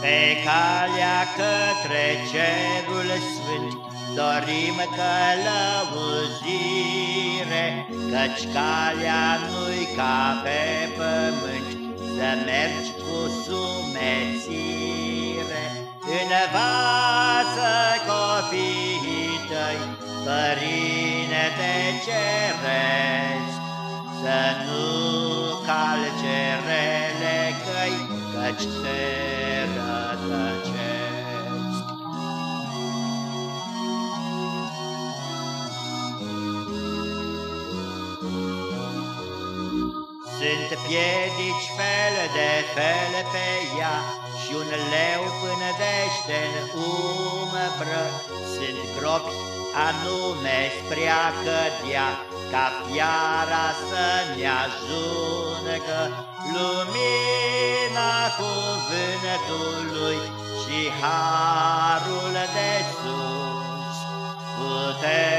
Pe calea către cerul sfânt Dorim călăuzire, Căci calea nu-i ca pe pământ, Să mergi cu sumețire. Învață copiii tăi, Părinte Ceresc, Să nu calce rele căi, Căci se rătăcesc. Sunt piedici fel de fel pe ea Și un leu pânădește în umbră Sunt gropi anume spre a cădea Ca fiara să ne ajungă. Lumina cuvântului și harul de sus Putere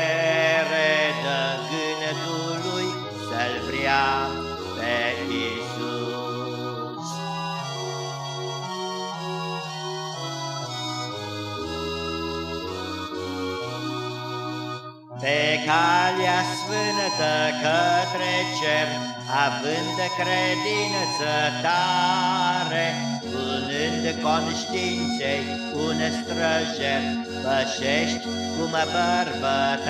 Pe calea sfântă către cer, Având credință tare, Punând conștiinței un străjer, Pășești cum bărbătare.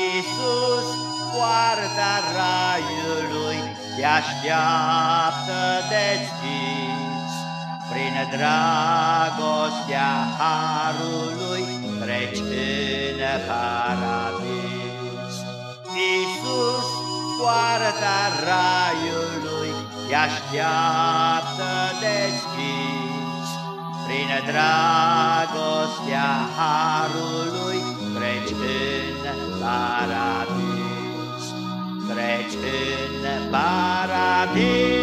Iisus poarta raiului te așteaptă deschis. Prin dragostea harului treci în paradis. Iisus poarta raiului te așteaptă deschis. Prin dragostea harului treci în paradis treci în paradis.